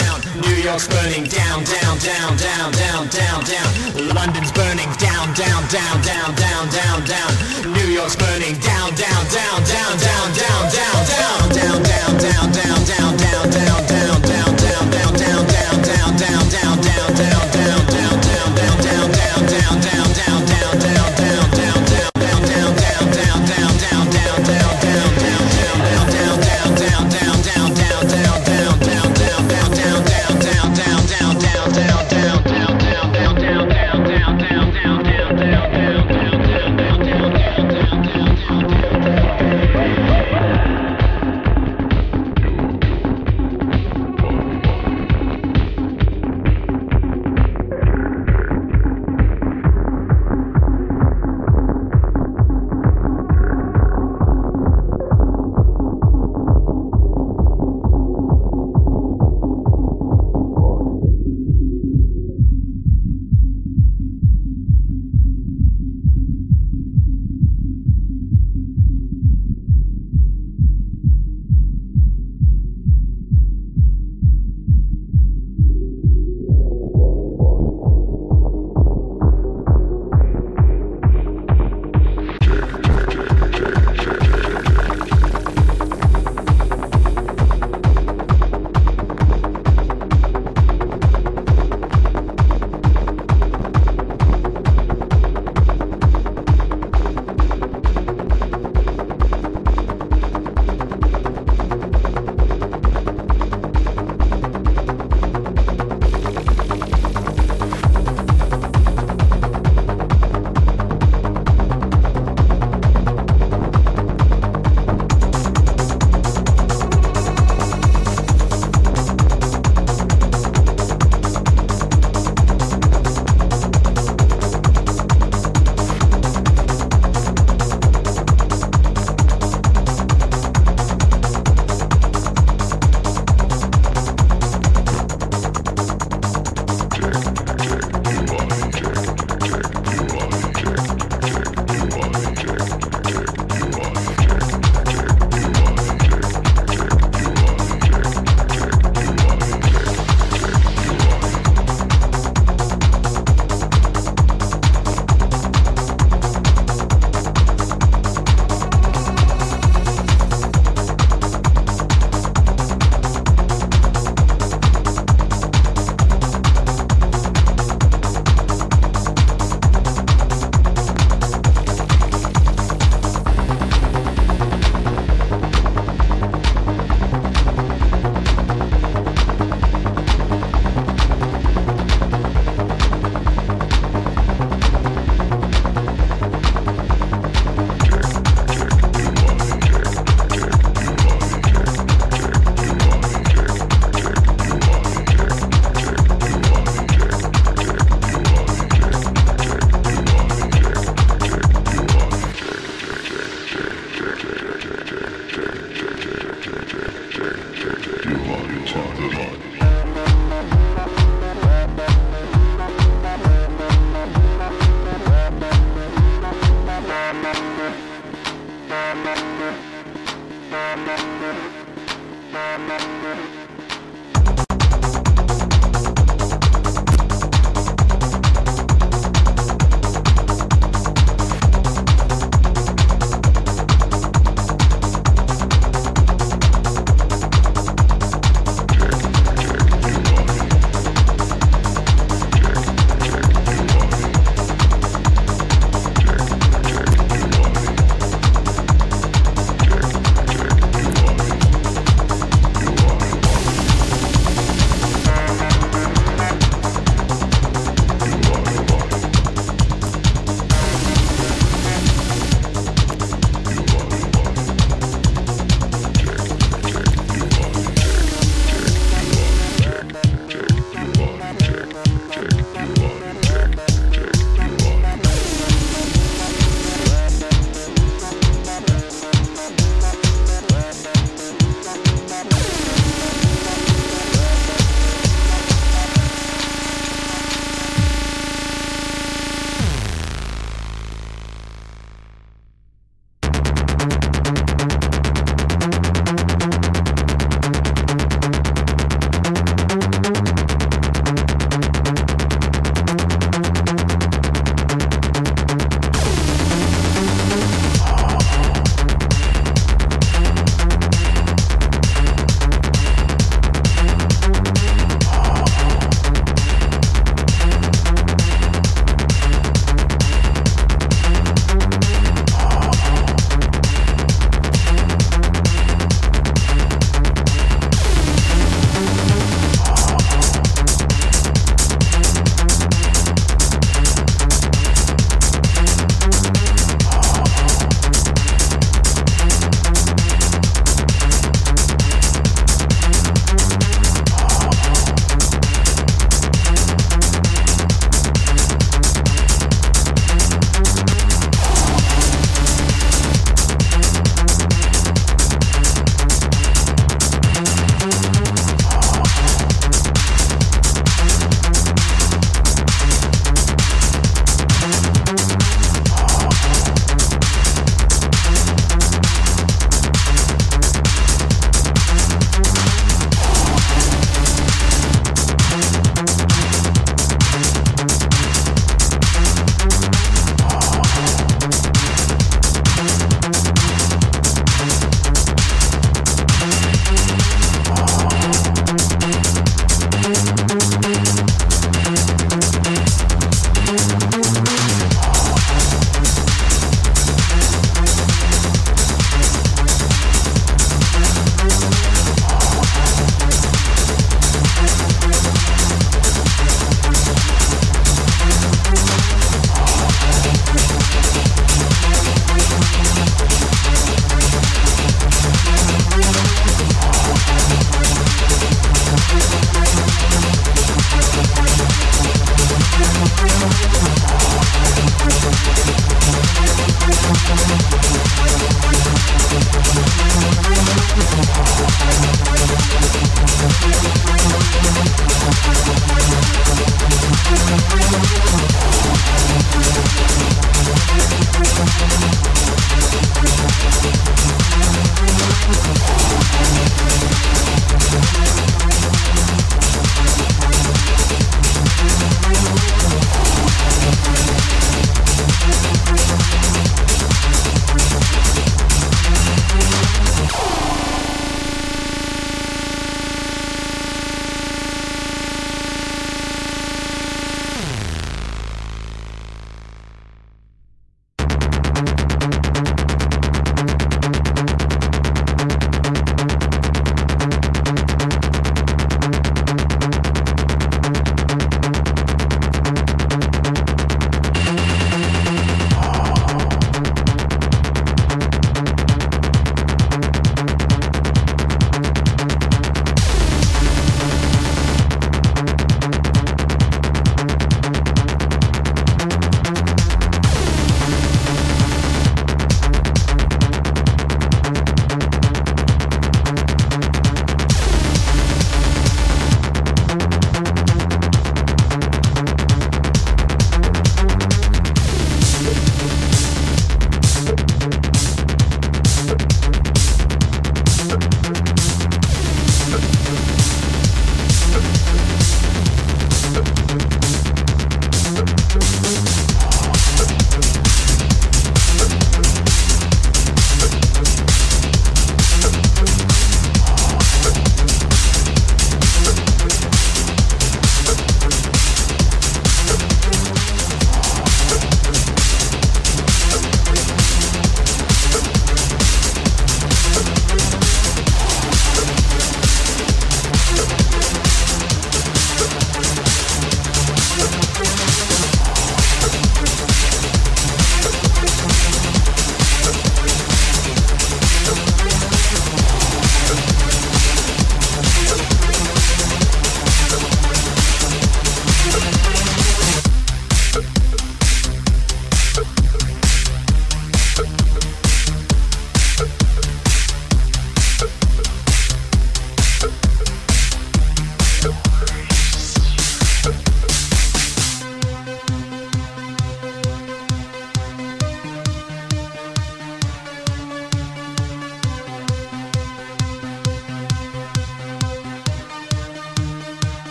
around. New York's burning down, down, down, down, down, down, down. London's burning down, down, down, down, down, down, down. New York's burning down, down, down, down, down, down, down, down, down, down, down, down, down, down.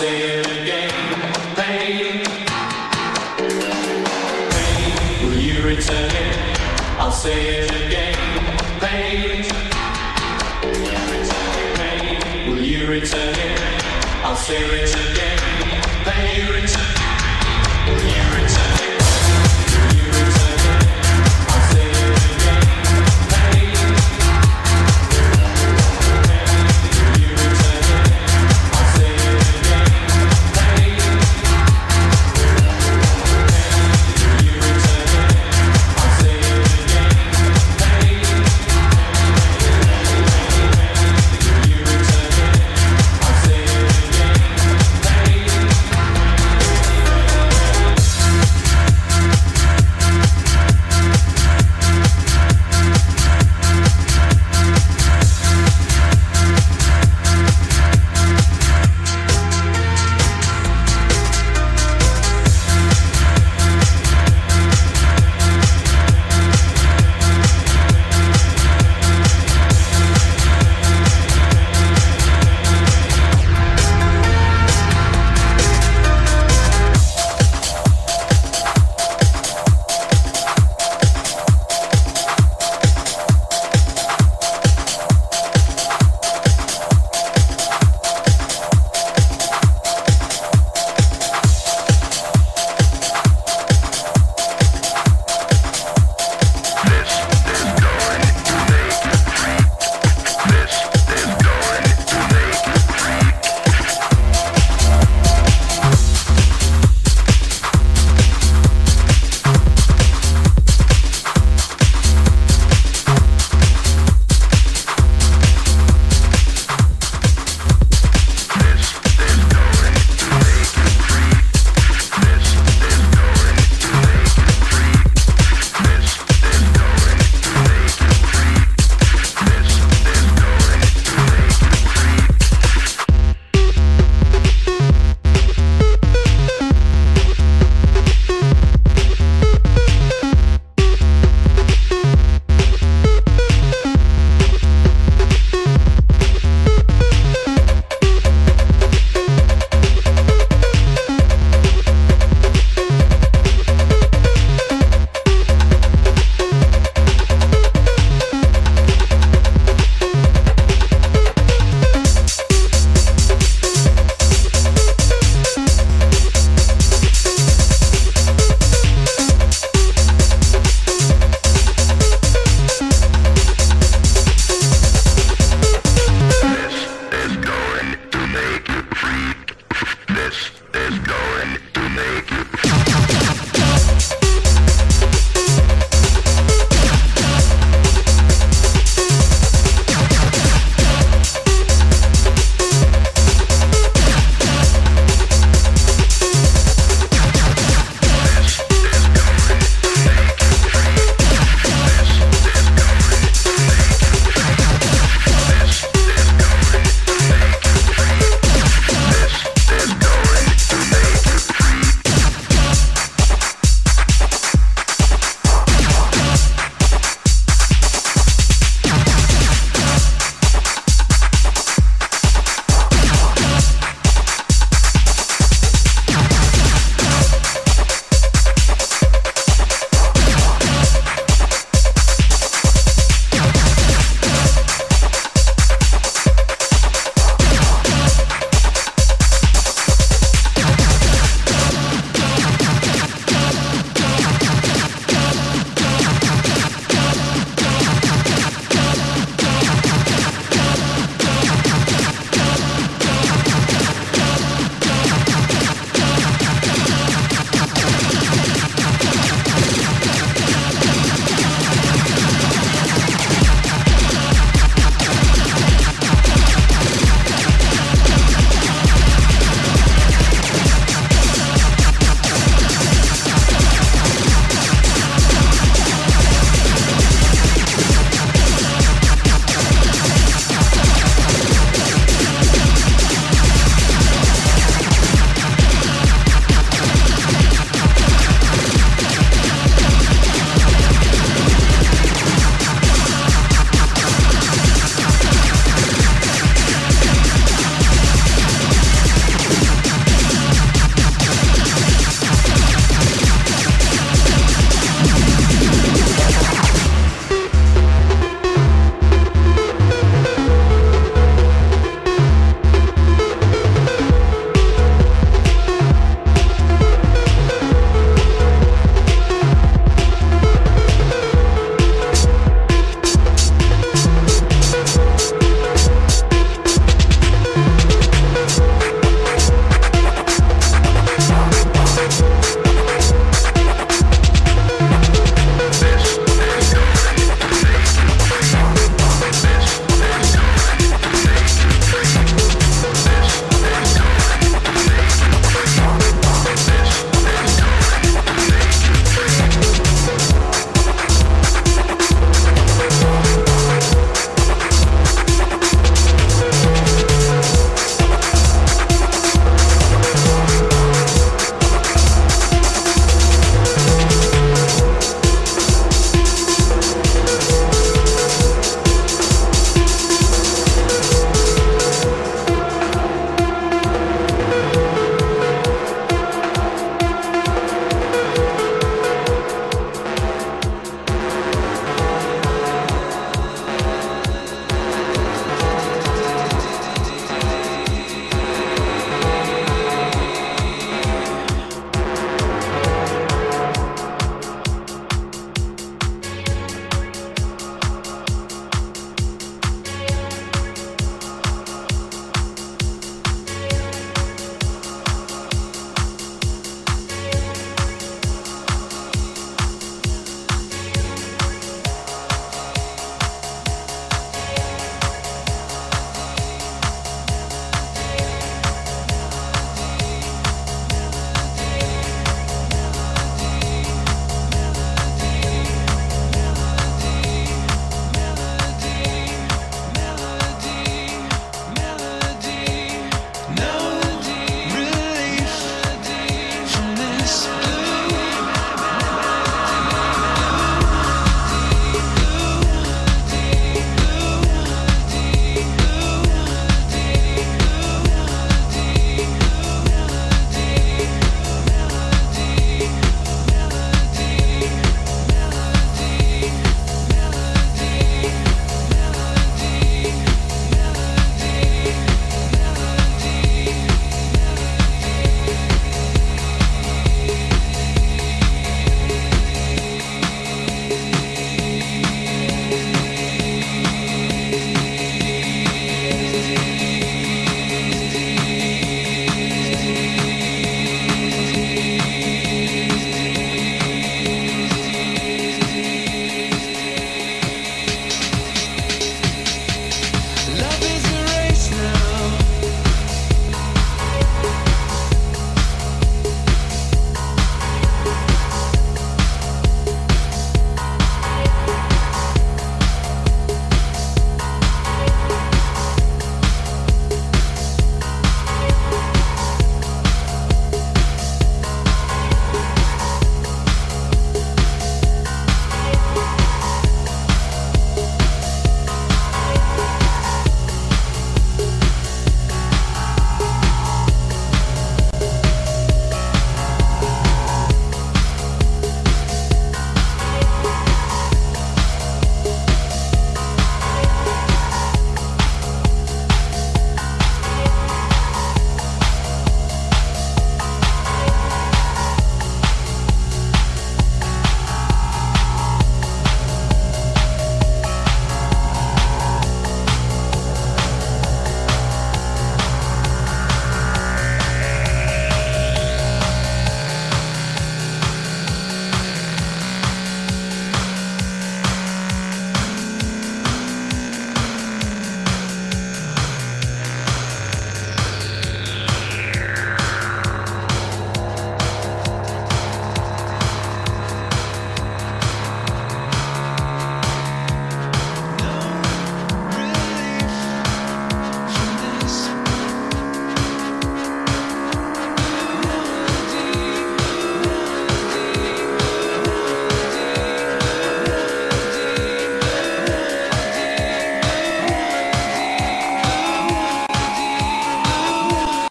pain. Pain, will you return it? I'll say it again, pain. Pain, will you return it? I'll say it again.